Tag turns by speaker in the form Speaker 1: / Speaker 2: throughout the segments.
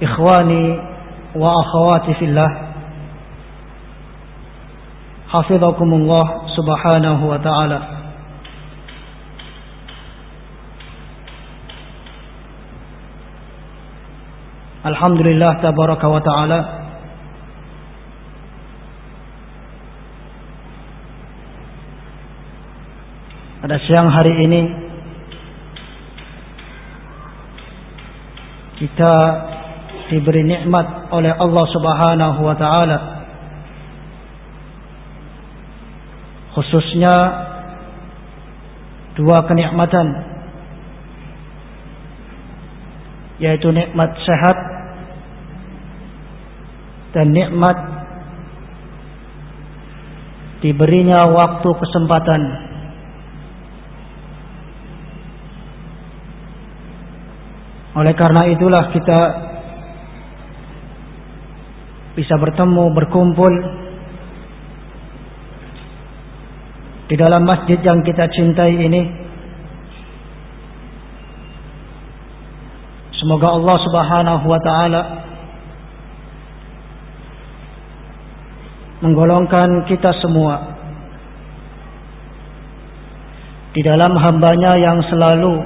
Speaker 1: ikhwani wa akhawati fillah. Hafizakumullah subhanahu wa ta'ala. Alhamdulillah tabaraka wa ta'ala. Pada siang hari ini kita diberi nikmat oleh Allah Subhanahu wa taala. Khususnya dua kenikmatan yaitu nikmat sehat dan nikmat diberinya waktu kesempatan. Oleh karena itulah kita bisa bertemu, berkumpul di dalam masjid yang kita cintai ini. Semoga Allah Subhanahu wa taala menggolongkan kita semua di dalam hambanya yang selalu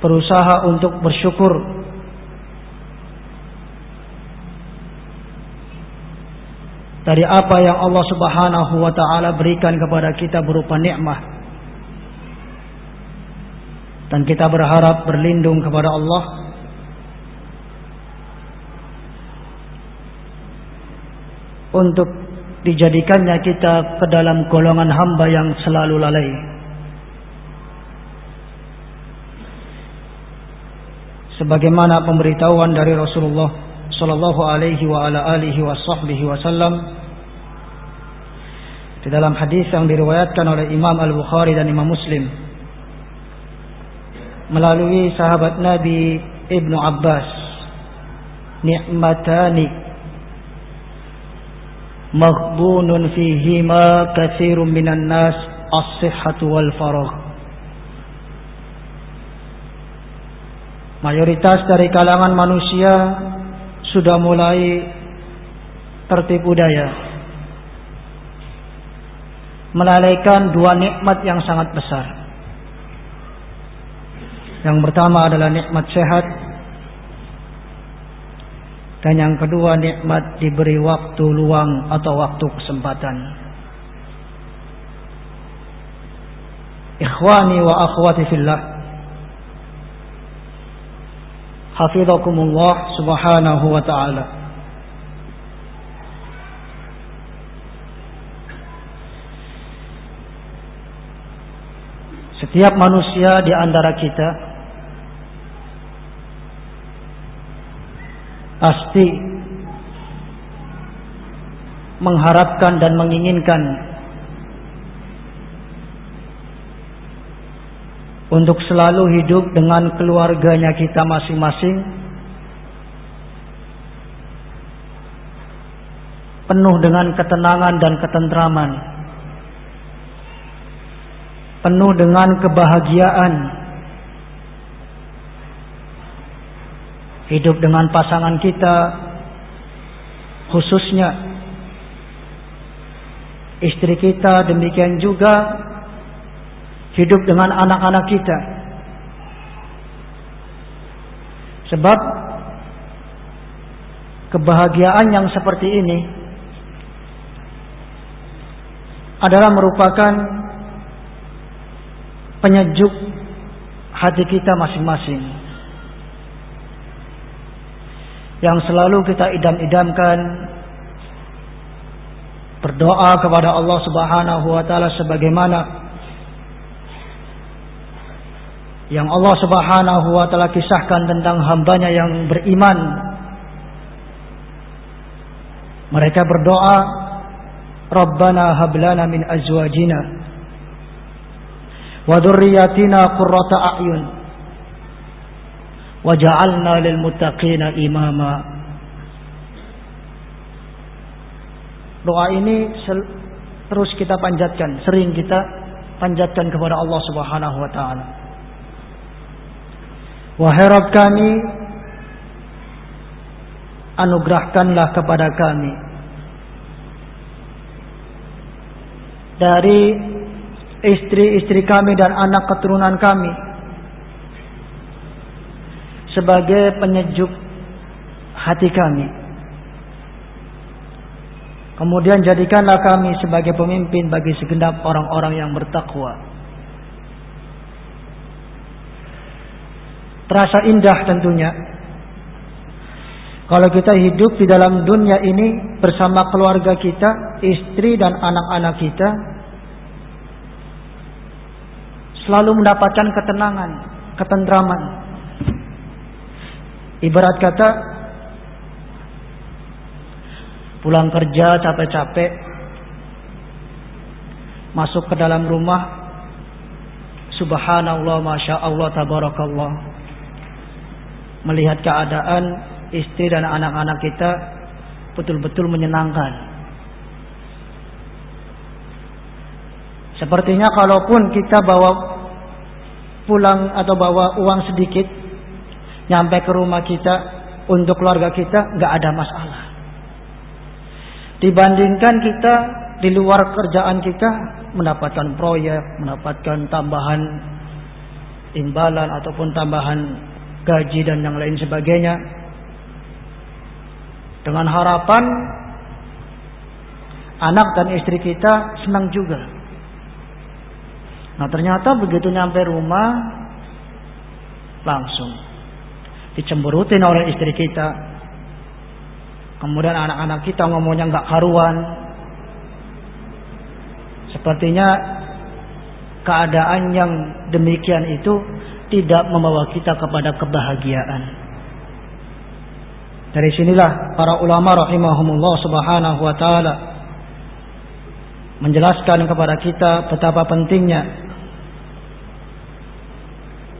Speaker 1: berusaha untuk bersyukur dari apa yang Allah Subhanahu wa taala berikan kepada kita berupa nikmat. Dan kita berharap berlindung kepada Allah untuk dijadikannya kita ke dalam golongan hamba yang selalu lalai. Sebagaimana pemberitahuan dari Rasulullah sallallahu alaihi wa ala alihi wa wasallam Di dalam hadis yang diriwayatkan oleh Imam Al-Bukhari dan Imam Muslim melalui sahabat Nabi Ibnu Abbas ni'matani maghdunun fihima katsirun minan nas as-sihhatu wal faragh. Mayoritas dari kalangan manusia sudah mulai tertipu daya melalaikan dua nikmat yang sangat besar. Yang pertama adalah nikmat sehat dan yang kedua nikmat diberi waktu luang atau waktu kesempatan. Ikhwani wa akhwati fillah. Hafizakumullah subhanahu wa ta'ala. Setiap manusia di antara kita pasti mengharapkan dan menginginkan untuk selalu hidup dengan keluarganya kita masing-masing penuh dengan ketenangan dan ketentraman penuh dengan kebahagiaan. Hidup dengan pasangan kita khususnya istri kita demikian juga hidup dengan anak-anak kita. Sebab kebahagiaan yang seperti ini adalah merupakan penyejuk hati kita masing-masing. Yang selalu kita idam-idamkan berdoa kepada Allah Subhanahu wa taala sebagaimana yang Allah Subhanahu wa taala kisahkan tentang hambanya yang beriman. Mereka berdoa, Rabbana hablana min azwajina qurrata a'yun. Waj'alna lil muttaqina imama. Doa ini terus kita panjatkan, sering kita panjatkan kepada Allah Subhanahu wa taala. Wahai Rabb kami, anugerahkanlah kepada kami. Dari istri-istri kami dan anak keturunan kami sebagai penyejuk hati kami. Kemudian jadikanlah kami sebagai pemimpin bagi segenap orang-orang yang bertakwa. Terasa indah tentunya. Kalau kita hidup di dalam dunia ini bersama keluarga kita, istri dan anak-anak kita, selalu mendapatkan ketenangan, ketentraman. Ibarat kata pulang kerja capek-capek masuk ke dalam rumah subhanallah masya Allah tabarakallah melihat keadaan istri dan anak-anak kita betul-betul menyenangkan sepertinya kalaupun kita bawa pulang atau bawa uang sedikit nyampe ke rumah kita untuk keluarga kita nggak ada masalah. Dibandingkan kita di luar kerjaan kita mendapatkan proyek, mendapatkan tambahan imbalan ataupun tambahan gaji dan yang lain sebagainya dengan harapan anak dan istri kita senang juga Nah ternyata begitu nyampe rumah langsung dicemberutin oleh istri kita. Kemudian anak-anak kita ngomongnya nggak karuan. Sepertinya keadaan yang demikian itu tidak membawa kita kepada kebahagiaan. Dari sinilah para ulama rahimahumullah subhanahu wa taala menjelaskan kepada kita betapa pentingnya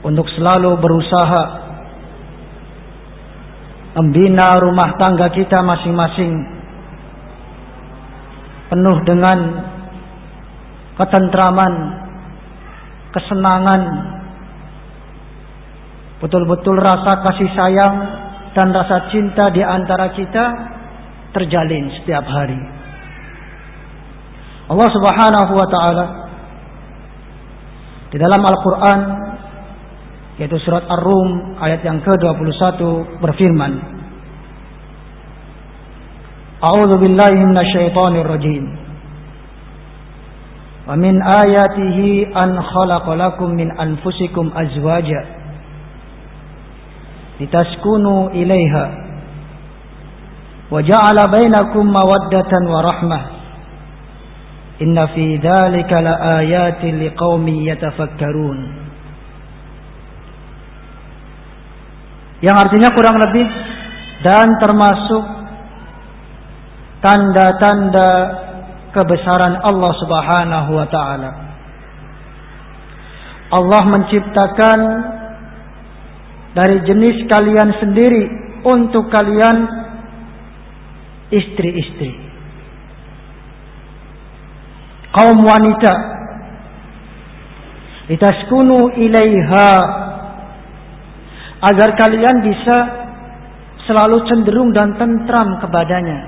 Speaker 1: untuk selalu berusaha membina rumah tangga kita masing-masing penuh dengan ketentraman, kesenangan, betul-betul rasa kasih sayang dan rasa cinta di antara kita terjalin setiap hari. Allah Subhanahu wa taala di dalam Al-Qur'an yaitu surat Ar-Rum ayat yang ke-21 berfirman A'udzu billahi minasyaitonir rajim. Wa min ayatihi an khalaqalakum min anfusikum azwaja litaskunu ilaiha wa ja'ala bainakum mawaddatan wa rahmah. Inna fi dzalika laayatin liqaumin yatafakkarun yang artinya kurang lebih dan termasuk tanda-tanda kebesaran Allah Subhanahu wa taala. Allah menciptakan dari jenis kalian sendiri untuk kalian istri-istri. Kaum wanita. Litaskunu ilaiha agar kalian bisa selalu cenderung dan tentram kepadanya.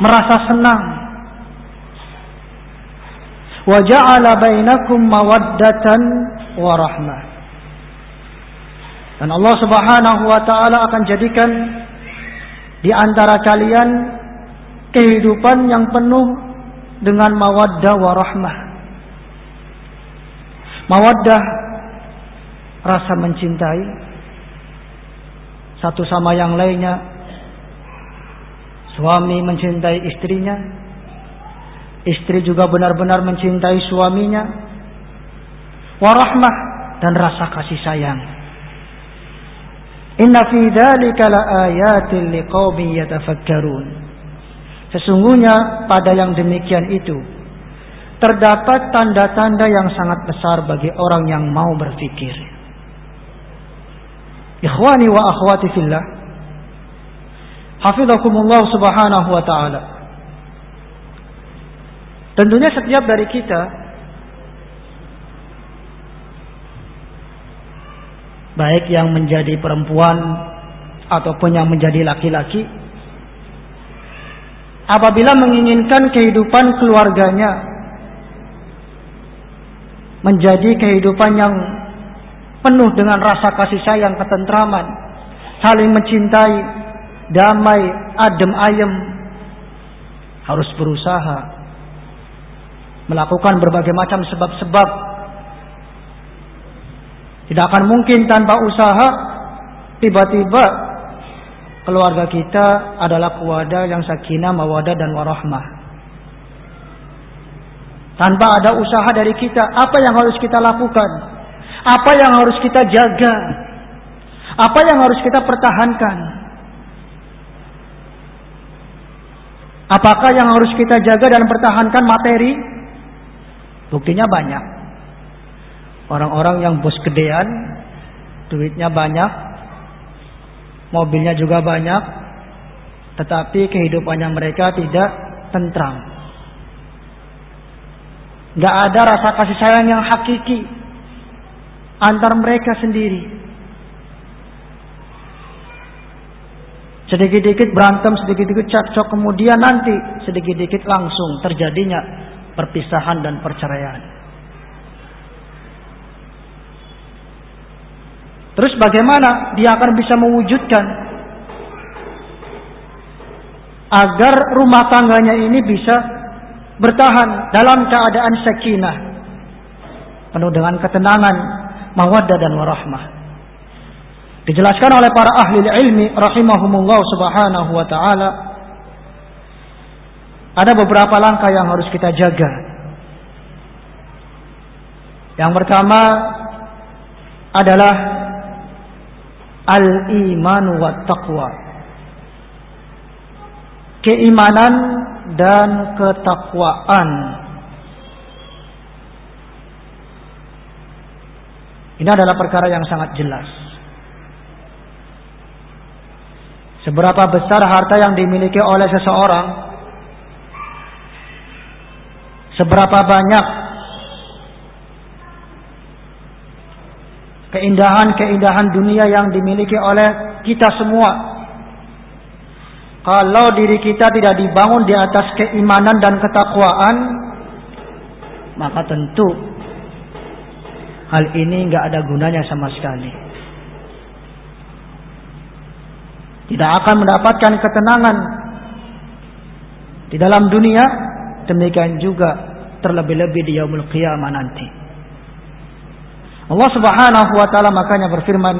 Speaker 1: Merasa senang. Wa ja'ala bainakum mawaddatan wa rahmah. Dan Allah Subhanahu wa taala akan jadikan di antara kalian kehidupan yang penuh dengan mawaddah wa rahmah. Mawaddah rasa mencintai satu sama yang lainnya. Suami mencintai istrinya, istri juga benar-benar mencintai suaminya. Warahmah dan rasa kasih sayang. Inna fi dzalika laayatin liqaumin yatafakkarun. Sesungguhnya pada yang demikian itu terdapat tanda-tanda yang sangat besar bagi orang yang mau berfikir. Ikhwani wa akhwati fillah. Hafizakumullah subhanahu wa ta'ala. Tentunya setiap dari kita baik yang menjadi perempuan ataupun yang menjadi laki-laki apabila menginginkan kehidupan keluarganya menjadi kehidupan yang penuh dengan rasa kasih sayang, ketentraman, saling mencintai, damai, adem ayem, harus berusaha melakukan berbagai macam sebab-sebab. Tidak akan mungkin tanpa usaha tiba-tiba keluarga kita adalah keluarga yang sakinah, mawadah dan warahmah. Tanpa ada usaha dari kita, apa yang harus kita lakukan? Apa yang harus kita jaga? Apa yang harus kita pertahankan? Apakah yang harus kita jaga dan pertahankan materi? Buktinya banyak. Orang-orang yang bos gedean, duitnya banyak, mobilnya juga banyak, tetapi kehidupannya mereka tidak tentram. Gak ada rasa kasih sayang yang hakiki antar mereka sendiri. Sedikit-sedikit berantem, sedikit-sedikit cakcok, kemudian nanti sedikit-sedikit langsung terjadinya perpisahan dan perceraian. Terus bagaimana dia akan bisa mewujudkan agar rumah tangganya ini bisa bertahan dalam keadaan sakinah penuh dengan ketenangan mawaddah dan warahmah. Dijelaskan oleh para ahli ilmi rahimahumullah subhanahu wa taala ada beberapa langkah yang harus kita jaga. Yang pertama adalah al-iman wa taqwa. Keimanan dan ketakwaan. Ini adalah perkara yang sangat jelas. Seberapa besar harta yang dimiliki oleh seseorang, seberapa banyak keindahan-keindahan dunia yang dimiliki oleh kita semua. Kalau diri kita tidak dibangun di atas keimanan dan ketakwaan, maka tentu hal ini nggak ada gunanya sama sekali. tidak akan mendapatkan ketenangan di dalam dunia demikian juga terlebih-lebih di yaumul qiyamah nanti Allah Subhanahu wa taala makanya berfirman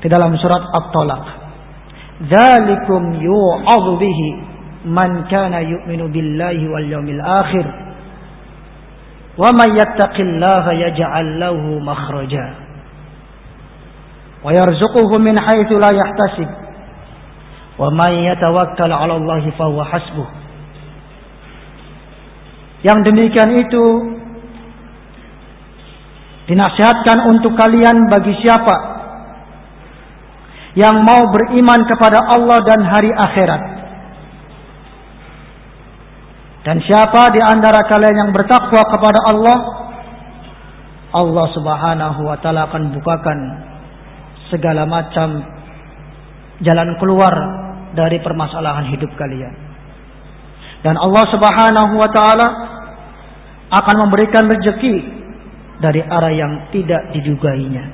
Speaker 1: di dalam surat At-Talaq "Dzalikum yu'adhu bihi man kana yu'minu billahi wal yawmil akhir wa man yattaqillaha yaj'al lahu makhraja wa yarzuquhu min haitsu la yahtasib Wa may yatawakkal 'ala Allah fa huwa hasbuh. Yang demikian itu dinasihatkan untuk kalian bagi siapa yang mau beriman kepada Allah dan hari akhirat. Dan siapa di antara kalian yang bertakwa kepada Allah, Allah Subhanahu wa taala akan bukakan segala macam jalan keluar dari permasalahan hidup kalian. Dan Allah Subhanahu wa taala akan memberikan rezeki dari arah yang tidak didugainya.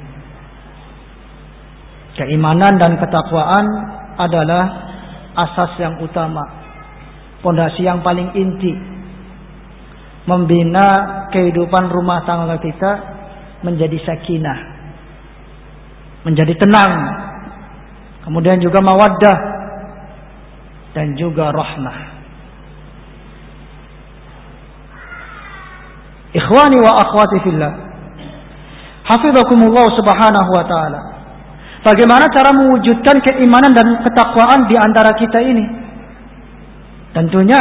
Speaker 1: Keimanan dan ketakwaan adalah asas yang utama, pondasi yang paling inti membina kehidupan rumah tangga kita menjadi sakinah, menjadi tenang, kemudian juga mawaddah dan juga rahmah. Ikhwani wa akhwati fillah. Hafizakumullah subhanahu wa ta'ala. Bagaimana cara mewujudkan keimanan dan ketakwaan di antara kita ini? Tentunya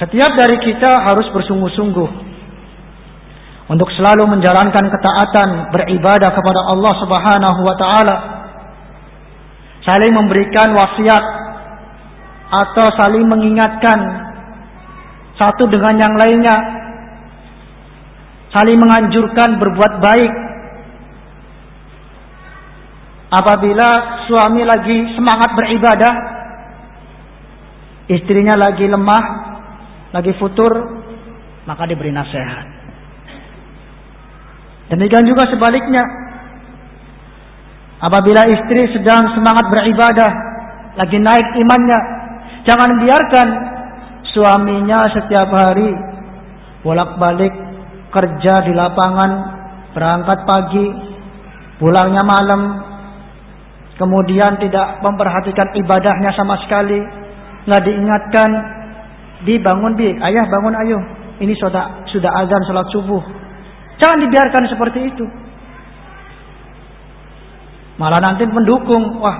Speaker 1: setiap dari kita harus bersungguh-sungguh untuk selalu menjalankan ketaatan beribadah kepada Allah Subhanahu wa taala saling memberikan wasiat atau saling mengingatkan satu dengan yang lainnya, saling menganjurkan berbuat baik. Apabila suami lagi semangat beribadah, istrinya lagi lemah, lagi futur, maka diberi nasihat. Demikian juga sebaliknya, Apabila istri sedang semangat beribadah, lagi naik imannya, jangan biarkan suaminya setiap hari bolak-balik kerja di lapangan, berangkat pagi, pulangnya malam, kemudian tidak memperhatikan ibadahnya sama sekali, nggak diingatkan, dibangun bi, ayah bangun ayo, ini sudah sudah azan sholat subuh, jangan dibiarkan seperti itu. Malah nanti mendukung, wah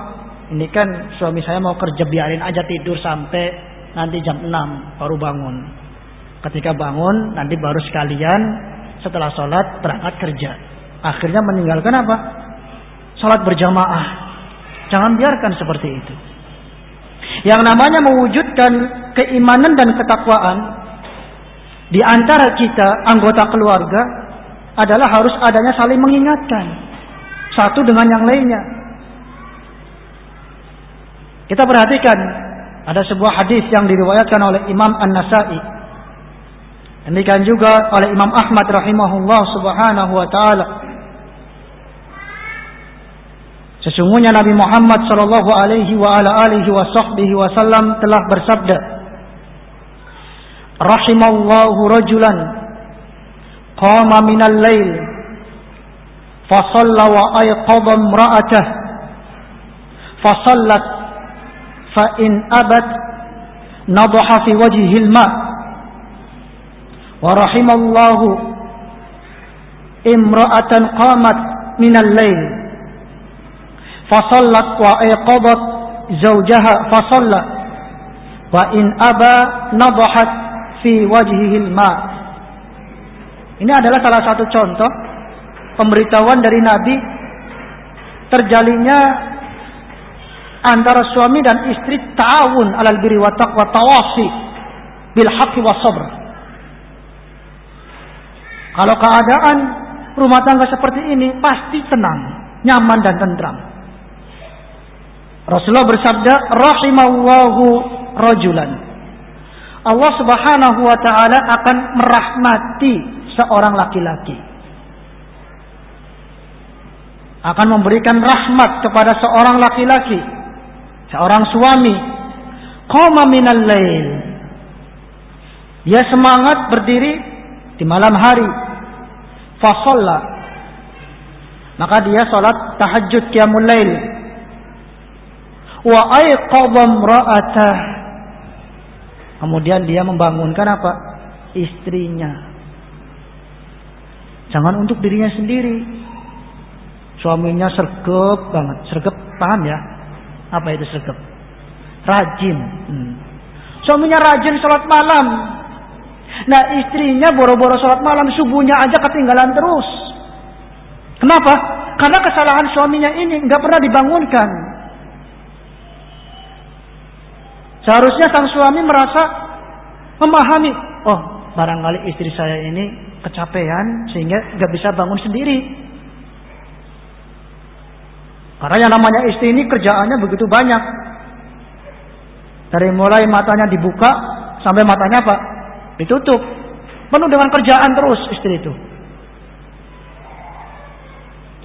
Speaker 1: ini kan suami saya mau kerja biarin aja tidur sampai nanti jam 6 baru bangun. Ketika bangun nanti baru sekalian setelah sholat berangkat kerja. Akhirnya meninggalkan apa? Sholat berjamaah. Jangan biarkan seperti itu. Yang namanya mewujudkan keimanan dan ketakwaan di antara kita anggota keluarga adalah harus adanya saling mengingatkan satu dengan yang lainnya. Kita perhatikan ada sebuah hadis yang diriwayatkan oleh Imam An-Nasai. Demikian juga oleh Imam Ahmad rahimahullah subhanahu wa taala. Sesungguhnya Nabi Muhammad Shallallahu Alaihi wa ala alihi wa sahbihi wasallam telah bersabda, "Rahimallahu rajulan qama min lail fa shalla wa ayqadha imra'atah fa sallat fa in abat nadha fi wajhihi al-ma' wa rahimallahu imra'atan qamat lail fasallat wa زوجها zawjaha fasalla wa in aba وجهه fi ini adalah salah satu contoh pemberitahuan dari Nabi terjalinnya antara suami dan istri ta'awun alal birri wa taqwa tawasi bil haqqi wa sabr kalau keadaan rumah tangga seperti ini pasti tenang, nyaman dan tentram. Rasulullah bersabda, rahimallahu rajulan. Allah Subhanahu wa taala akan merahmati seorang laki-laki. Akan memberikan rahmat kepada seorang laki-laki, seorang suami. Qama minal lail. Dia semangat berdiri di malam hari. Fasalla. Maka dia salat tahajud qiyamul lail. Wa aiqadha imra'atah. Kemudian dia membangunkan apa? Istrinya. Jangan untuk dirinya sendiri. Suaminya sergap banget. Sergap paham ya? Apa itu sergap? Rajin. Hmm. Suaminya rajin sholat malam. Nah istrinya boro-boro sholat malam subuhnya aja ketinggalan terus. Kenapa? Karena kesalahan suaminya ini nggak pernah dibangunkan. Seharusnya sang suami merasa memahami, oh barangkali istri saya ini kecapean sehingga nggak bisa bangun sendiri. Karena yang namanya istri ini kerjaannya begitu banyak. Dari mulai matanya dibuka sampai matanya apa? Ditutup. Penuh dengan kerjaan terus istri itu.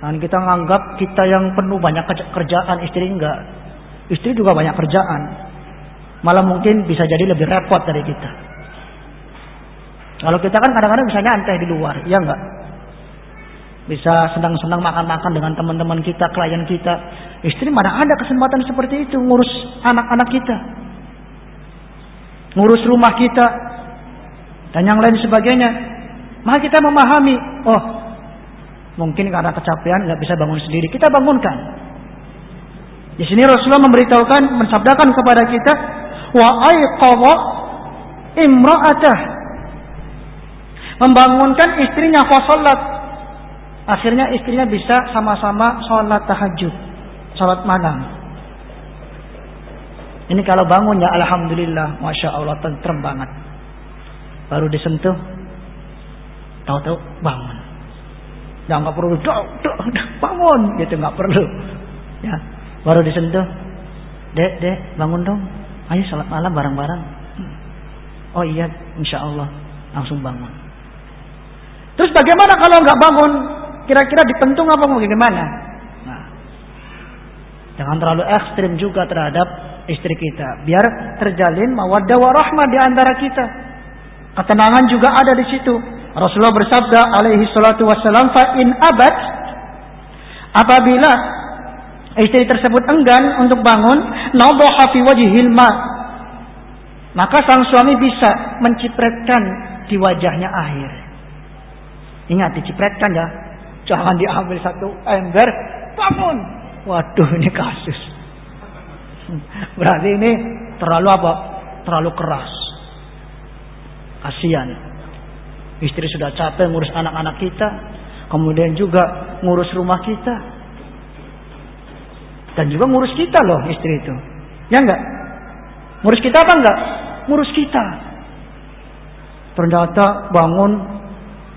Speaker 1: Jangan kita menganggap kita yang penuh banyak kerjaan, istri enggak. Istri juga banyak kerjaan. Malah mungkin bisa jadi lebih repot dari kita. Kalau kita kan kadang-kadang bisa nyantai di luar, ya enggak? Bisa senang-senang makan-makan dengan teman-teman kita, klien kita. Istri mana ada kesempatan seperti itu ngurus anak-anak kita. Ngurus rumah kita, dan yang lain sebagainya. Maka kita memahami, oh mungkin karena kecapean nggak bisa bangun sendiri, kita bangunkan. Di sini Rasulullah memberitahukan, mensabdakan kepada kita, wa aiqadha imra'atah. Membangunkan istrinya salat. Akhirnya istrinya bisa sama-sama sholat tahajud, sholat malam. Ini kalau bangun ya Alhamdulillah, Masya Allah tentrem banget baru disentuh tahu-tahu bangun ya nggak perlu dok dok bangun gitu nggak perlu ya baru disentuh dek dek bangun dong ayo salat malam bareng-bareng. Oh iya insya Allah langsung bangun. Terus bagaimana kalau nggak bangun? Kira-kira dipentung apa mau gimana? Nah jangan terlalu ekstrim juga terhadap istri kita. Biar terjalin mawaddah warahmah di antara kita. Ketenangan juga ada di situ. Rasulullah bersabda alaihi salatu wassalam fa in abad apabila istri tersebut enggan untuk bangun nadhaha fi wajhil ma maka sang suami bisa mencipretkan di wajahnya air. Ingat dicipretkan ya. Jangan diambil satu ember, bangun. Waduh ini kasus. Berarti ini terlalu apa? Terlalu keras. Kasihan. Istri sudah capek ngurus anak-anak kita. Kemudian juga ngurus rumah kita. Dan juga ngurus kita loh istri itu. Ya enggak? Ngurus kita apa enggak? Ngurus kita. Ternyata bangun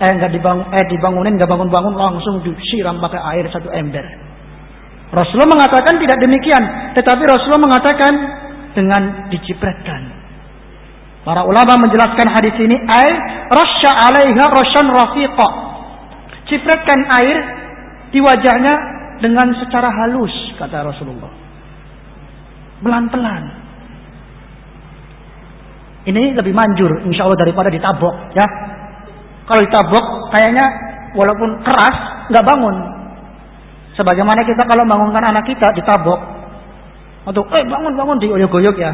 Speaker 1: eh enggak dibangun eh dibangunin enggak bangun-bangun langsung disiram pakai air satu ember. Rasulullah mengatakan tidak demikian, tetapi Rasulullah mengatakan dengan dicipratkan. Para ulama menjelaskan hadis ini air rasya alaiha rasyan rafiqa. Cipratkan air di wajahnya dengan secara halus kata Rasulullah. Pelan-pelan. Ini lebih manjur insya Allah daripada ditabok ya. Kalau ditabok kayaknya walaupun keras nggak bangun. Sebagaimana kita kalau bangunkan anak kita ditabok atau eh bangun bangun dioyok-oyok ya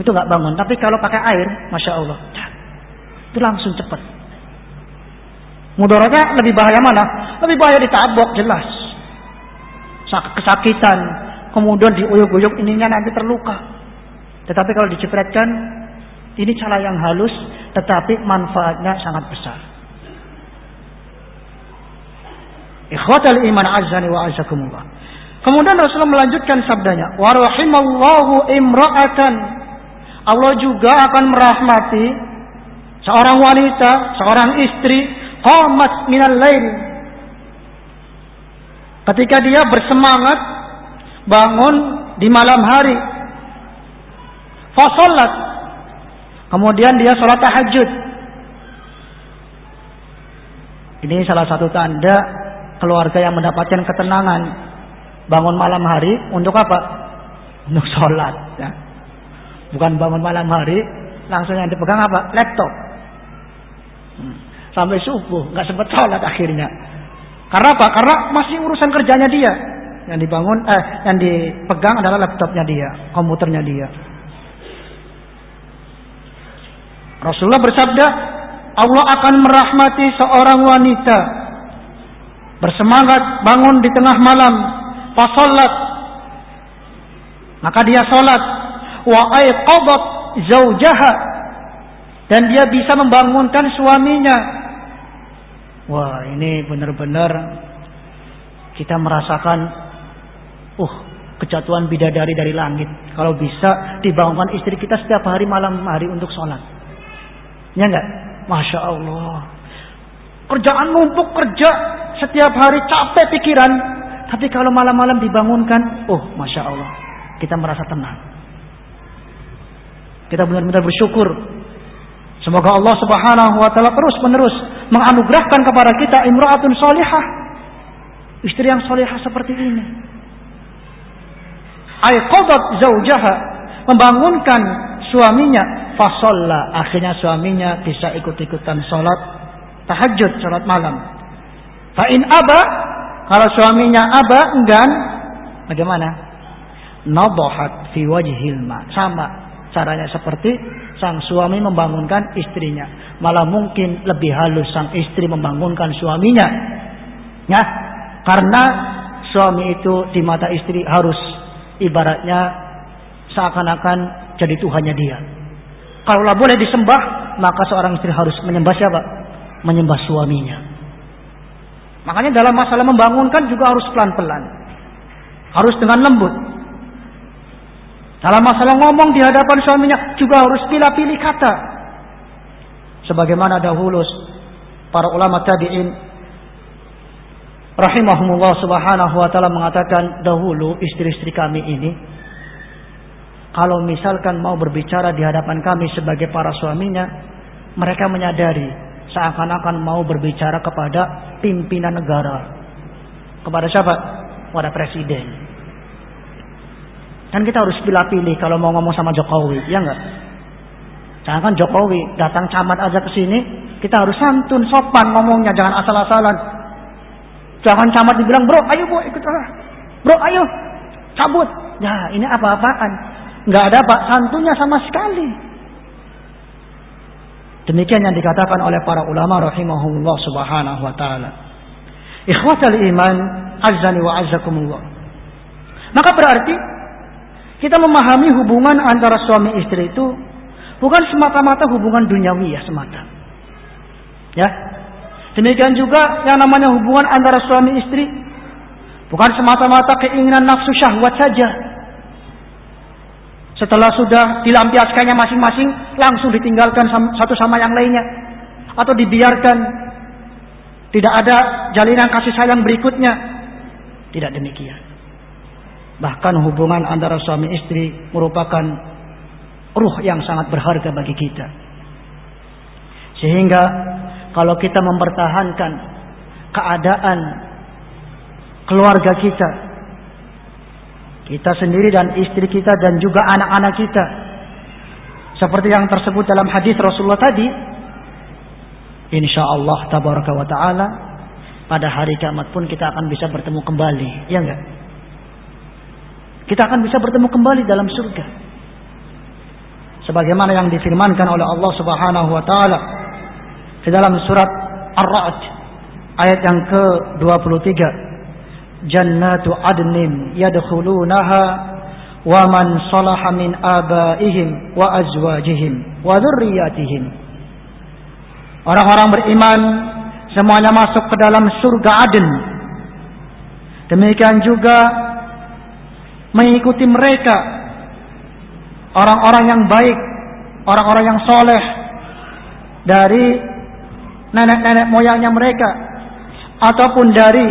Speaker 1: itu nggak bangun. Tapi kalau pakai air, masya Allah, itu langsung cepat. Mudaratnya lebih bahaya mana? Lebih bahaya ditabok jelas. Kesakitan, kemudian diuyuk-uyuk ininya nanti terluka. Tetapi kalau dicipratkan, ini cara yang halus, tetapi manfaatnya sangat besar. Ikhwatal iman azani wa azakumullah. Kemudian Rasulullah melanjutkan sabdanya, "Wa rahimallahu imra'atan." Allah juga akan merahmati seorang wanita, seorang istri, qamat minal lail. Ketika dia bersemangat bangun di malam hari Fasolat. Kemudian dia sholat tahajud. Ini salah satu tanda keluarga yang mendapatkan ketenangan. Bangun malam hari untuk apa? Untuk sholat. Ya. Bukan bangun malam hari, langsung yang dipegang apa? Laptop. Hmm. Sampai subuh, nggak sempat sholat akhirnya. Karena apa? Karena masih urusan kerjanya dia. Yang dibangun, eh, yang dipegang adalah laptopnya dia, komputernya dia. Rasulullah bersabda, Allah akan merahmati seorang wanita bersemangat bangun di tengah malam, pas salat. Maka dia salat wa aiqadat zaujaha dan dia bisa membangunkan suaminya. Wah, ini benar-benar kita merasakan uh kejatuhan bidadari dari langit. Kalau bisa dibangunkan istri kita setiap hari malam hari untuk sholat. Ya enggak? Masya Allah. Kerjaan numpuk kerja. Setiap hari capek pikiran. Tapi kalau malam-malam dibangunkan. Oh Masya Allah. Kita merasa tenang. Kita benar-benar bersyukur. Semoga Allah subhanahu wa ta'ala terus menerus menganugerahkan kepada kita imra'atun solihah. Istri yang solihah seperti ini. Aiqadat zaujaha. Membangunkan suaminya fasolla akhirnya suaminya bisa ikut-ikutan sholat tahajud sholat malam fa'in aba kalau suaminya aba enggan bagaimana nadohat fi wajhil ma sama caranya seperti sang suami membangunkan istrinya malah mungkin lebih halus sang istri membangunkan suaminya ya karena suami itu di mata istri harus ibaratnya seakan-akan jadi Tuhannya dia Kalaulah boleh disembah, maka seorang istri harus menyembah siapa? Menyembah suaminya. Makanya dalam masalah membangunkan juga harus pelan-pelan. Harus dengan lembut. Dalam masalah ngomong di hadapan suaminya juga harus pilih-pilih kata. Sebagaimana dahulu para ulama tabi'in rahimahumullah subhanahu wa ta'ala mengatakan dahulu istri-istri kami ini kalau misalkan mau berbicara di hadapan kami sebagai para suaminya, mereka menyadari seakan-akan mau berbicara kepada pimpinan negara. Kepada siapa? Kepada presiden. Dan kita harus pilih-pilih kalau mau ngomong sama Jokowi, ya enggak? Jangan kan Jokowi datang camat aja ke sini, kita harus santun, sopan ngomongnya, jangan asal-asalan. Jangan camat dibilang, bro, ayo bu ikut lah. Bro, ayo, cabut. Ya, ini apa-apaan nggak ada pak santunya sama sekali. Demikian yang dikatakan oleh para ulama rahimahullah subhanahu wa taala. Ikhwatal iman azani wa azzakumullah. Maka berarti kita memahami hubungan antara suami istri itu bukan semata-mata hubungan duniawi ya semata. Ya. Demikian juga yang namanya hubungan antara suami istri bukan semata-mata keinginan nafsu syahwat saja. Setelah sudah dilampiaskannya masing-masing, langsung ditinggalkan satu sama yang lainnya. Atau dibiarkan. Tidak ada jalinan kasih sayang berikutnya. Tidak demikian. Bahkan hubungan antara suami istri merupakan ruh yang sangat berharga bagi kita. Sehingga kalau kita mempertahankan keadaan keluarga kita kita sendiri dan istri kita dan juga anak-anak kita. Seperti yang tersebut dalam hadis Rasulullah tadi. Insya Allah tabaraka wa ta'ala. Pada hari kiamat pun kita akan bisa bertemu kembali. Ya enggak? Kita akan bisa bertemu kembali dalam surga. Sebagaimana yang difirmankan oleh Allah subhanahu wa ta'ala. Di dalam surat Ar-Ra'd. Ayat yang ke-23 jannatu adnin yadkhulunaha wa man salaha min abaihim wa azwajihim wa dzurriyyatihim. Orang-orang beriman semuanya masuk ke dalam surga Aden. Demikian juga mengikuti mereka orang-orang yang baik, orang-orang yang soleh dari nenek-nenek moyangnya mereka ataupun dari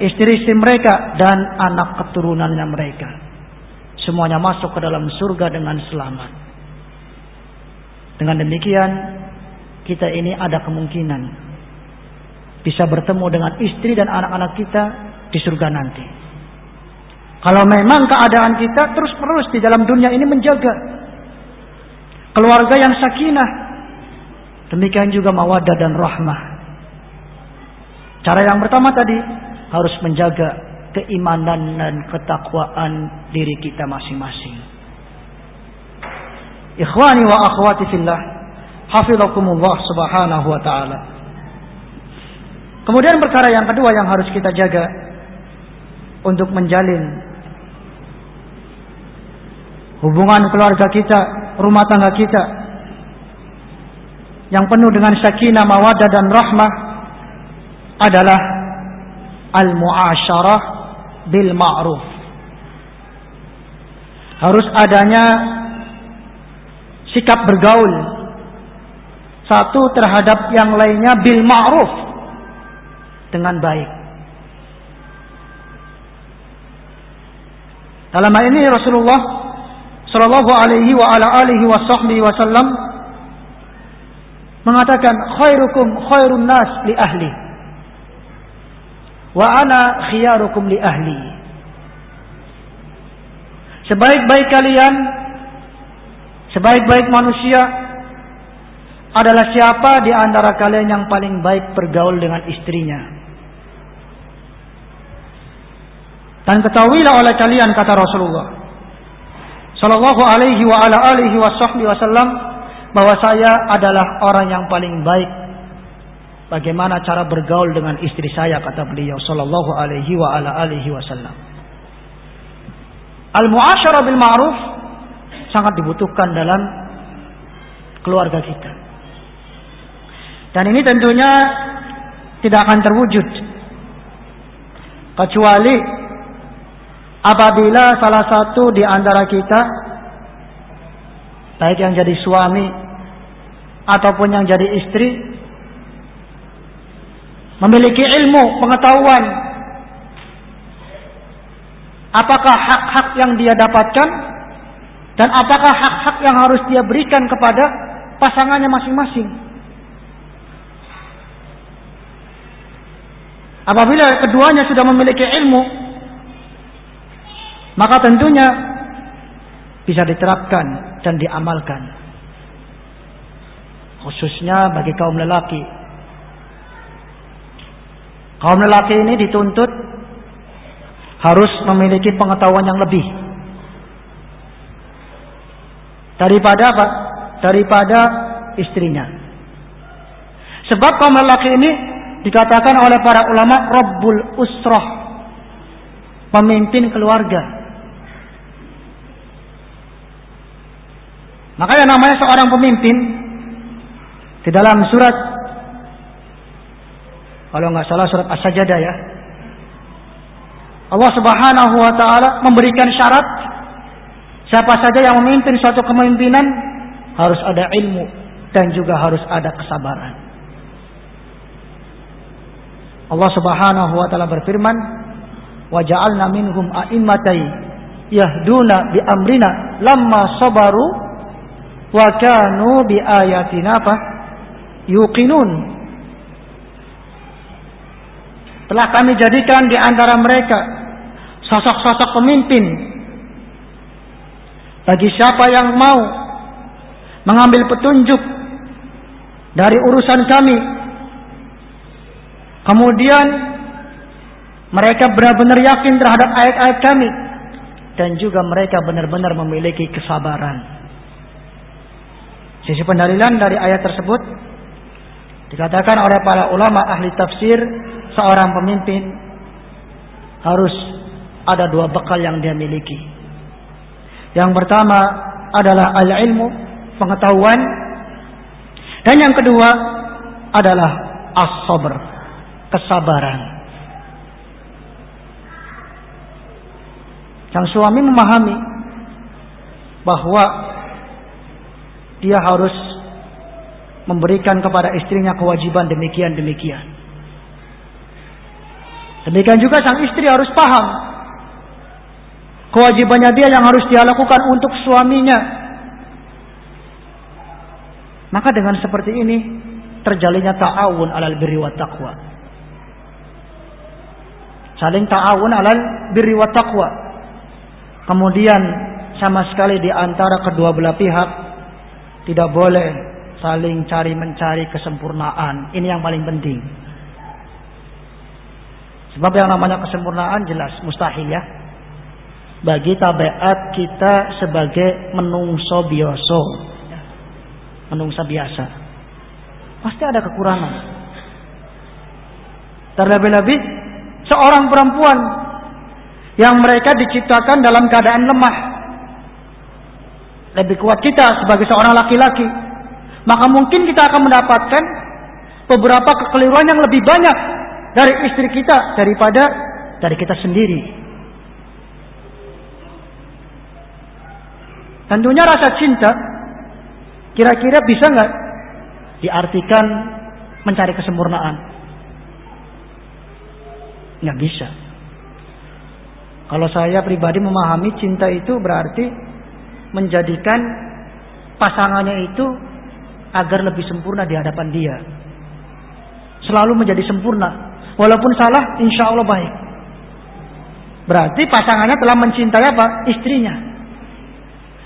Speaker 1: istri-istri mereka dan anak keturunannya mereka. Semuanya masuk ke dalam surga dengan selamat. Dengan demikian, kita ini ada kemungkinan bisa bertemu dengan istri dan anak-anak kita di surga nanti. Kalau memang keadaan kita terus-menerus di dalam dunia ini menjaga keluarga yang sakinah, demikian juga mawadah dan rahmah. Cara yang pertama tadi harus menjaga keimanan dan ketakwaan diri kita masing-masing. Ikhwani wa akhwati fillah, hafizakumullah subhanahu wa taala. Kemudian perkara yang kedua yang harus kita jaga untuk menjalin hubungan keluarga kita, rumah tangga kita yang penuh dengan sakinah, mawadah dan rahmah adalah al-muasyarah bil ma'ruf. Harus adanya sikap bergaul satu terhadap yang lainnya bil ma'ruf dengan baik. Dalam hal ini Rasulullah Shallallahu Alaihi wa ala alihi Wasallam mengatakan khairukum khairun nas li ahli wa ana khiyarukum li ahli. Sebaik-baik kalian, sebaik-baik manusia adalah siapa di antara kalian yang paling baik bergaul dengan istrinya. Dan ketahuilah oleh kalian kata Rasulullah Sallallahu alaihi wa ala alihi wasallam bahwa saya adalah orang yang paling baik bagaimana cara bergaul dengan istri saya kata beliau sallallahu alaihi wa ala alihi wasallam. Al muasyarah bil ma'ruf sangat dibutuhkan dalam keluarga kita. Dan ini tentunya tidak akan terwujud kecuali apabila salah satu di antara kita baik yang jadi suami ataupun yang jadi istri memiliki ilmu pengetahuan apakah hak-hak yang dia dapatkan dan apakah hak-hak yang harus dia berikan kepada pasangannya masing-masing. Apabila keduanya sudah memiliki ilmu maka tentunya bisa diterapkan dan diamalkan. Khususnya bagi kaum lelaki. Kaum lelaki ini dituntut harus memiliki pengetahuan yang lebih. Daripada apa? Daripada istrinya. Sebab kaum lelaki ini dikatakan oleh para ulama Rabbul Usrah. Pemimpin keluarga. Maka yang namanya seorang pemimpin di dalam surat kalau nggak salah surat As-Sajdah ya. Allah Subhanahu wa taala memberikan syarat siapa saja yang memimpin suatu kepemimpinan harus ada ilmu dan juga harus ada kesabaran. Allah Subhanahu wa taala berfirman, "Wa ja'alna minhum a'immatai yahduna bi amrina lamma sabaru wa kanu bi ayatina apa? yuqinun. Telah kami jadikan di antara mereka sosok-sosok pemimpin bagi siapa yang mau mengambil petunjuk dari urusan kami. Kemudian mereka benar-benar yakin terhadap ayat-ayat kami dan juga mereka benar-benar memiliki kesabaran. Sisi pendalilan dari ayat tersebut dikatakan oleh para ulama ahli tafsir seorang pemimpin harus ada dua bekal yang dia miliki. Yang pertama adalah al-ilmu, pengetahuan. Dan yang kedua adalah as-sabr, kesabaran. Sang suami memahami bahwa dia harus memberikan kepada istrinya kewajiban demikian-demikian. Demikian juga sang istri harus paham kewajibannya dia yang harus dia lakukan untuk suaminya. Maka dengan seperti ini terjalinnya ta'awun alal birri wa taqwa. Saling ta'awun alal birri wa taqwa. Kemudian sama sekali di antara kedua belah pihak tidak boleh saling cari mencari kesempurnaan. Ini yang paling penting. Sebab yang namanya kesempurnaan jelas mustahil ya. Bagi tabiat kita sebagai menungso biasa. Menungsa biasa. Pasti ada kekurangan. Terlebih-lebih seorang perempuan yang mereka diciptakan dalam keadaan lemah. Lebih kuat kita sebagai seorang laki-laki. Maka mungkin kita akan mendapatkan beberapa kekeliruan yang lebih banyak dari istri kita daripada dari kita sendiri. Tentunya rasa cinta kira-kira bisa nggak diartikan mencari kesempurnaan? Nggak bisa. Kalau saya pribadi memahami cinta itu berarti menjadikan pasangannya itu agar lebih sempurna di hadapan dia. Selalu menjadi sempurna. Walaupun salah, insya Allah baik. Berarti pasangannya telah mencintai apa? Istrinya.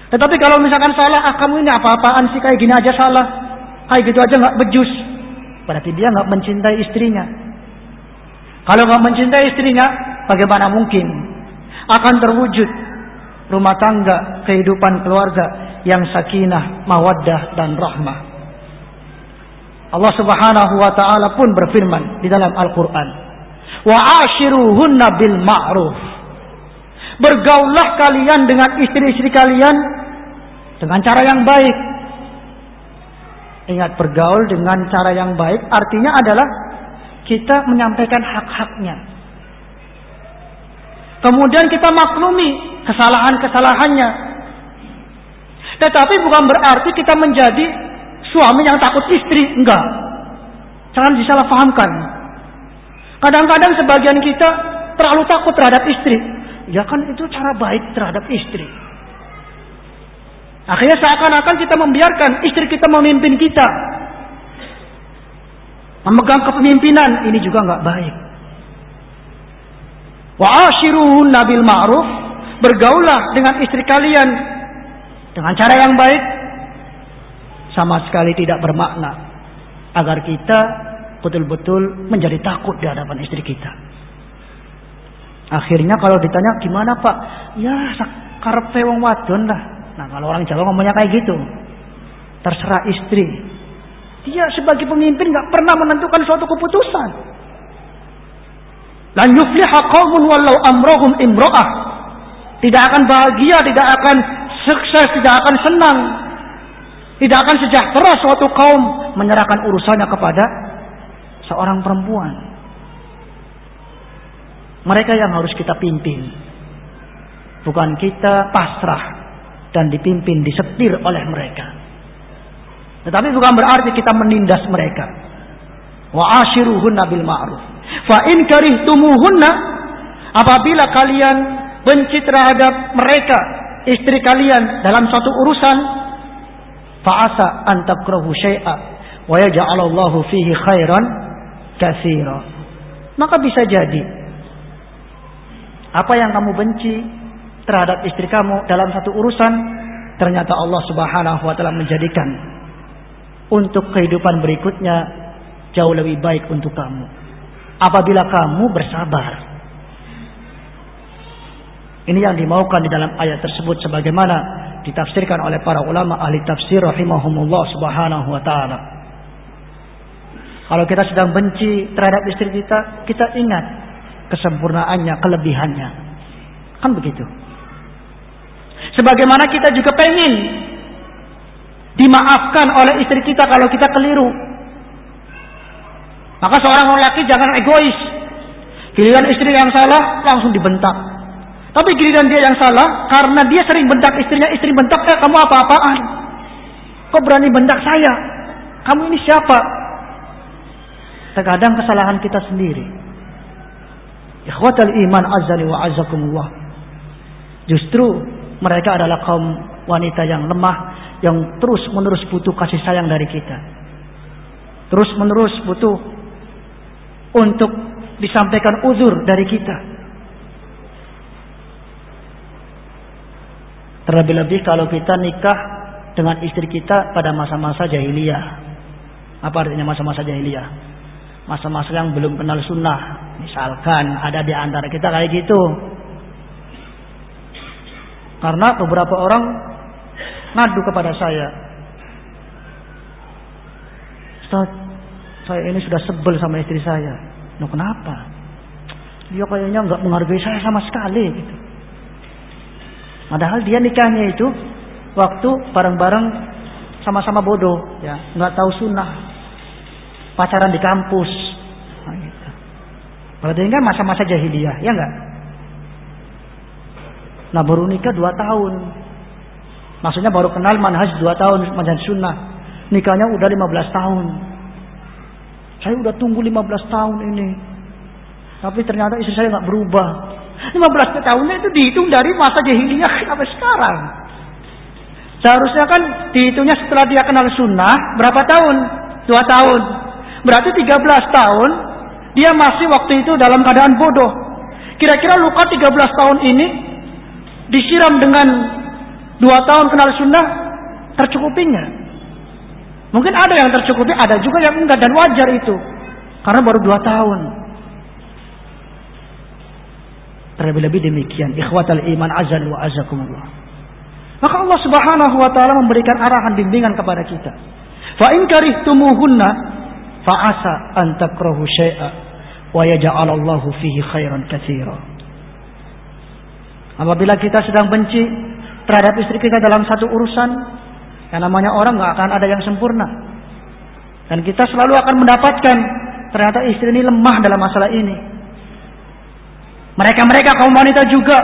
Speaker 1: Tetapi kalau misalkan salah, ah kamu ini apa-apaan sih kayak gini aja salah, kayak gitu aja nggak bejus. Berarti dia nggak mencintai istrinya. Kalau nggak mencintai istrinya, bagaimana mungkin akan terwujud rumah tangga, kehidupan keluarga yang sakinah, mawaddah dan rahmah. Allah Subhanahu wa taala pun berfirman di dalam Al-Qur'an, "Wa ashiruhunna bil ma'ruf." Bergaullah kalian dengan istri-istri kalian dengan cara yang baik. Ingat bergaul dengan cara yang baik artinya adalah kita menyampaikan hak-haknya. Kemudian kita maklumi kesalahan-kesalahannya. Tetapi bukan berarti kita menjadi suami yang takut istri. Enggak. Jangan disalahpahamkan. Kadang-kadang sebagian kita terlalu takut terhadap istri. Ya kan itu cara baik terhadap istri. Akhirnya seakan-akan kita membiarkan istri kita memimpin kita. Memegang kepemimpinan ini juga nggak baik. Wa ashiruhun nabil ma'ruf. Bergaulah dengan istri kalian dengan cara yang baik sama sekali tidak bermakna agar kita betul-betul menjadi takut di hadapan istri kita. Akhirnya kalau ditanya gimana pak? Ya karepe wong wadon lah. Nah kalau orang Jawa ngomongnya kayak gitu. Terserah istri. Dia sebagai pemimpin nggak pernah menentukan suatu keputusan. Lan yufliha qaumun walau amrohum imro'ah. Tidak akan bahagia, tidak akan sukses, tidak akan senang tidak akan sejahtera suatu kaum menyerahkan urusannya kepada seorang perempuan. Mereka yang harus kita pimpin. Bukan kita pasrah dan dipimpin, disetir oleh mereka. Tetapi bukan berarti kita menindas mereka. Wa ashiruhunna bil ma'ruf. Fa in karihtumuhunna apabila kalian benci terhadap mereka, istri kalian dalam suatu urusan, fa'asa an syai'a wa yaj'alallahu fihi khairan katsira. Maka bisa jadi apa yang kamu benci terhadap istri kamu dalam satu urusan ternyata Allah Subhanahu wa taala menjadikan untuk kehidupan berikutnya jauh lebih baik untuk kamu. Apabila kamu bersabar. Ini yang dimaukan di dalam ayat tersebut sebagaimana ditafsirkan oleh para ulama ahli tafsir rahimahumullah subhanahu wa taala. Kalau kita sedang benci terhadap istri kita, kita ingat kesempurnaannya, kelebihannya. Kan begitu. Sebagaimana kita juga pengen dimaafkan oleh istri kita kalau kita keliru. Maka seorang lelaki jangan egois. Giliran istri yang salah langsung dibentak. Tapi giliran dia yang salah karena dia sering bentak istrinya, istri bentak, eh kamu apa-apaan? Kok berani bentak saya? Kamu ini siapa? Terkadang kesalahan kita sendiri. Ikhwatal iman azali wa azakumullah. Justru mereka adalah kaum wanita yang lemah yang terus menerus butuh kasih sayang dari kita. Terus menerus butuh untuk disampaikan uzur dari kita. Terlebih-lebih kalau kita nikah dengan istri kita pada masa-masa jahiliyah. Apa artinya masa-masa jahiliyah? masa-masa yang belum kenal sunnah. Misalkan ada di antara kita kayak gitu. Karena beberapa orang ngadu kepada saya. Ustaz, saya ini sudah sebel sama istri saya. Nah kenapa? Dia kayaknya nggak menghargai saya sama sekali. Gitu. Padahal dia nikahnya itu waktu bareng-bareng sama-sama bodoh, ya nggak tahu sunnah, pacaran di kampus. Nah, gitu. Ini kan masa-masa jahiliyah, ya enggak? Nah baru nikah dua tahun. Maksudnya baru kenal manhaj dua tahun, manhaj sunnah. Nikahnya udah 15 tahun. Saya udah tunggu 15 tahun ini. Tapi ternyata istri saya nggak berubah. 15 tahunnya itu dihitung dari masa jahiliyah sampai sekarang. Seharusnya kan dihitungnya setelah dia kenal sunnah berapa tahun? Dua tahun. Berarti 13 tahun dia masih waktu itu dalam keadaan bodoh. Kira-kira luka 13 tahun ini disiram dengan dua tahun kenal sunnah tercukupinya. Mungkin ada yang tercukupi, ada juga yang enggak dan wajar itu. Karena baru dua tahun. Terlebih-lebih demikian. Ikhwatal iman azan wa azakumullah. Maka Allah subhanahu wa ta'ala memberikan arahan bimbingan kepada kita. Fa in karihtumuhunna fa'asa an takrahu syai'a wa yaj'alallahu fihi khairan katsira. Apabila kita sedang benci terhadap istri kita dalam satu urusan, yang namanya orang nggak akan ada yang sempurna. Dan kita selalu akan mendapatkan ternyata istri ini lemah dalam masalah ini. Mereka-mereka kaum wanita juga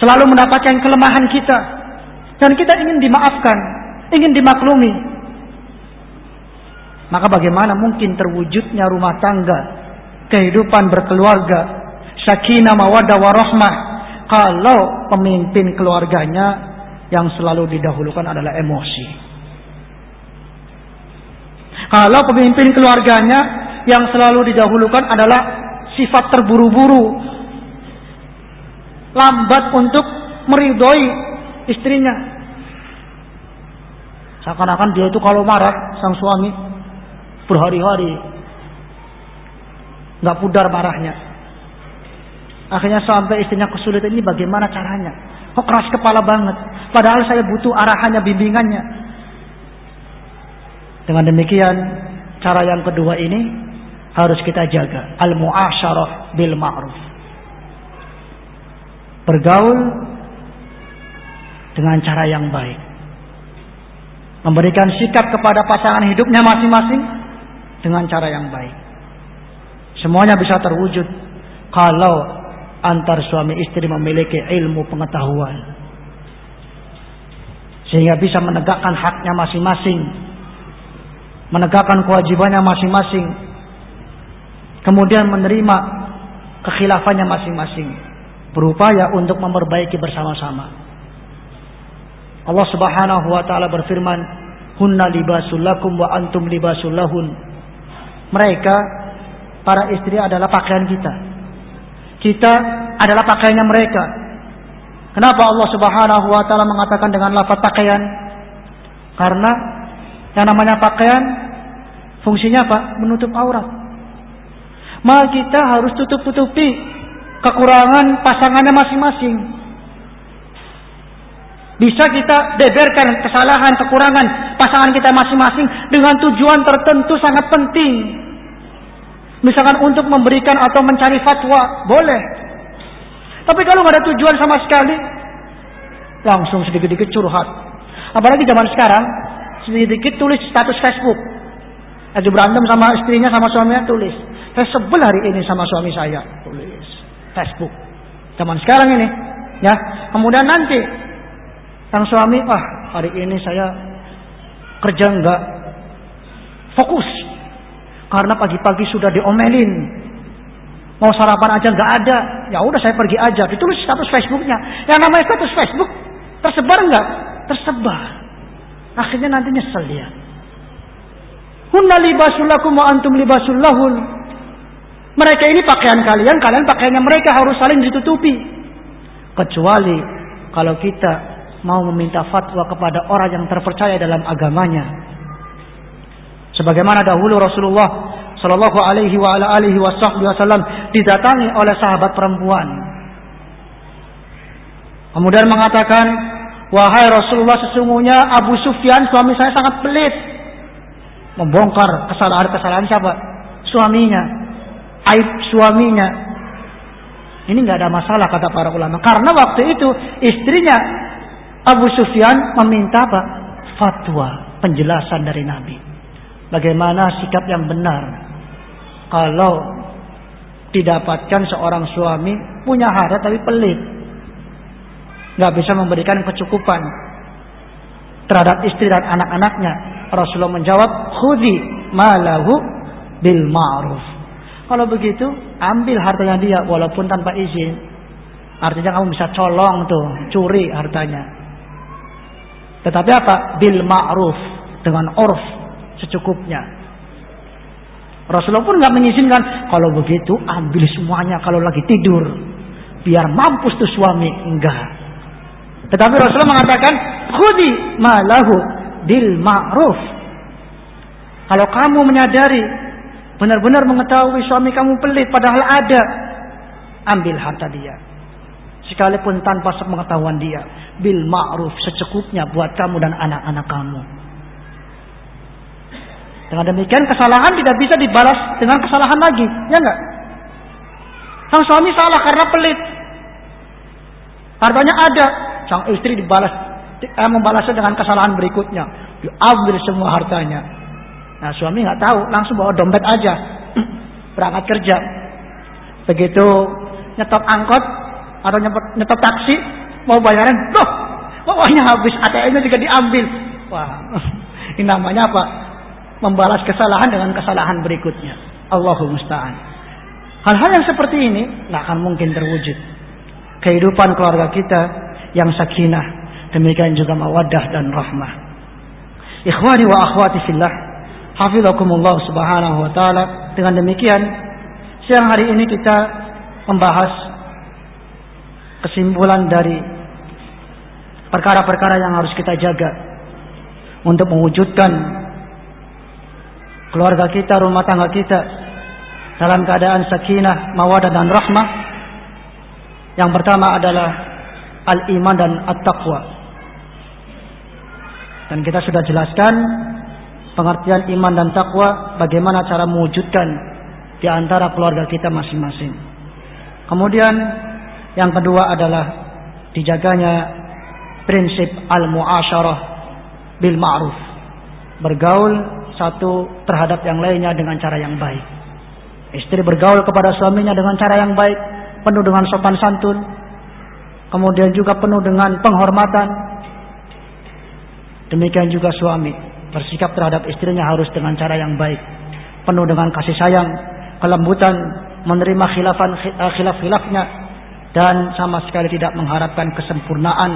Speaker 1: selalu mendapatkan kelemahan kita. Dan kita ingin dimaafkan, ingin dimaklumi. Maka bagaimana mungkin terwujudnya rumah tangga, kehidupan berkeluarga, sakinah mawaddah warahmah kalau pemimpin keluarganya yang selalu didahulukan adalah emosi. Kalau pemimpin keluarganya yang selalu didahulukan adalah sifat terburu-buru, lambat untuk meridhoi istrinya. Seakan-akan dia itu kalau marah sang suami berhari-hari nggak pudar marahnya. Akhirnya sampai istrinya kesulitan ini bagaimana caranya? Kok keras kepala banget? Padahal saya butuh arahannya bimbingannya. Dengan demikian cara yang kedua ini harus kita jaga. Al muasyarah bil ma'ruf bergaul dengan cara yang baik memberikan sikap kepada pasangan hidupnya masing-masing dengan cara yang baik. Semuanya bisa terwujud kalau antar suami istri memiliki ilmu pengetahuan. Sehingga bisa menegakkan haknya masing-masing. Menegakkan kewajibannya masing-masing. Kemudian menerima kekhilafannya masing-masing. Berupaya untuk memperbaiki bersama-sama. Allah Subhanahu wa taala berfirman, "Hunna libasul lakum wa antum libasul lahun." Mereka para istri adalah pakaian kita. Kita adalah pakaiannya mereka. Kenapa Allah Subhanahu wa taala mengatakan dengan lafaz pakaian? Karena yang namanya pakaian fungsinya apa? Menutup aurat. Maka kita harus tutup-tutupi kekurangan pasangannya masing-masing. Bisa kita beberkan kesalahan, kekurangan pasangan kita masing-masing dengan tujuan tertentu sangat penting. Misalkan untuk memberikan atau mencari fatwa, boleh. Tapi kalau nggak ada tujuan sama sekali, langsung sedikit-sedikit curhat. Apalagi zaman sekarang, sedikit-sedikit tulis status Facebook. Lagi berantem sama istrinya sama suaminya tulis. Saya sebel hari ini sama suami saya tulis Facebook. Zaman sekarang ini, ya. Kemudian nanti sang suami, ah hari ini saya kerja enggak fokus. Karena pagi-pagi sudah diomelin. Mau sarapan aja nggak ada. Ya udah saya pergi aja. Ditulis status Facebooknya. Yang namanya status Facebook tersebar nggak? Tersebar. Akhirnya nanti nyesel dia. Hunna libasul lakum wa antum libasul lahun mereka ini pakaian kalian kalian pakaiannya mereka harus saling ditutupi kecuali kalau kita mau meminta fatwa kepada orang yang terpercaya dalam agamanya Sebagaimana dahulu Rasulullah Shallallahu Alaihi Wasallam didatangi oleh sahabat perempuan. Kemudian mengatakan, wahai Rasulullah sesungguhnya Abu Sufyan suami saya sangat pelit, membongkar kesalahan-kesalahan siapa? Suaminya, aib suaminya. Ini nggak ada masalah kata para ulama. Karena waktu itu istrinya Abu Sufyan meminta apa? Fatwa, penjelasan dari Nabi. Bagaimana sikap yang benar kalau didapatkan seorang suami punya harta tapi pelit, nggak bisa memberikan kecukupan terhadap istri dan anak-anaknya. Rasulullah menjawab, "Khudi malahu bil ma'ruf." Kalau begitu, ambil hartanya dia walaupun tanpa izin. Artinya kamu bisa colong tuh, curi hartanya. Tetapi apa? Bil ma'ruf dengan urf secukupnya. Rasulullah pun nggak mengizinkan kalau begitu ambil semuanya kalau lagi tidur biar mampus tuh suami enggak. Tetapi Rasulullah mengatakan khudi malahu bil ma'ruf. Kalau kamu menyadari benar-benar mengetahui suami kamu pelit padahal ada ambil harta dia. Sekalipun tanpa sepengetahuan dia bil ma'ruf secukupnya buat kamu dan anak-anak kamu. Dengan demikian kesalahan tidak bisa dibalas dengan kesalahan lagi, ya enggak? Sang suami salah karena pelit. Hartanya ada, sang istri dibalas eh, membalasnya dengan kesalahan berikutnya. Diambil semua hartanya. Nah suami nggak tahu, langsung bawa dompet aja, berangkat kerja. Begitu nyetop angkot atau nyetop taksi, mau bayaran, loh, pokoknya habis ATM-nya juga diambil. Wah, ini namanya apa? membalas kesalahan dengan kesalahan berikutnya. Allahumma musta'an. Hal-hal yang seperti ini nggak akan mungkin terwujud. Kehidupan keluarga kita yang sakinah, demikian juga mawaddah dan rahmah. Ikhwani wa akhwati fillah, hafizakumullah subhanahu wa taala. Dengan demikian, siang hari ini kita membahas kesimpulan dari perkara-perkara yang harus kita jaga untuk mewujudkan keluarga kita, rumah tangga kita dalam keadaan sakinah, mawadah dan rahmah. Yang pertama adalah al-iman dan at-taqwa. Dan kita sudah jelaskan pengertian iman dan takwa bagaimana cara mewujudkan di antara keluarga kita masing-masing. Kemudian yang kedua adalah dijaganya prinsip al-muasyarah bil ma'ruf. Bergaul satu terhadap yang lainnya dengan cara yang baik. Istri bergaul kepada suaminya dengan cara yang baik, penuh dengan sopan santun, kemudian juga penuh dengan penghormatan. Demikian juga suami bersikap terhadap istrinya harus dengan cara yang baik, penuh dengan kasih sayang, kelembutan, menerima khilafan eh, khilaf-khilafnya dan sama sekali tidak mengharapkan kesempurnaan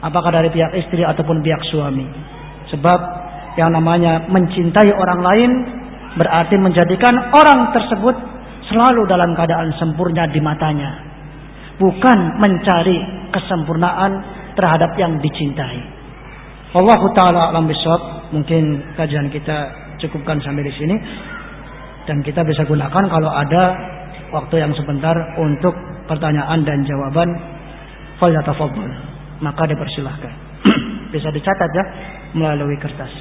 Speaker 1: apakah dari pihak istri ataupun pihak suami. Sebab yang namanya mencintai orang lain berarti menjadikan orang tersebut selalu dalam keadaan sempurna di matanya. Bukan mencari kesempurnaan terhadap yang dicintai. Allah taala alam bisawab. Mungkin kajian kita cukupkan sampai di sini. Dan kita bisa gunakan kalau ada waktu yang sebentar untuk pertanyaan dan jawaban. Falyatafaddal maka dipersilahkan. Bisa dicatat ya melalui kertas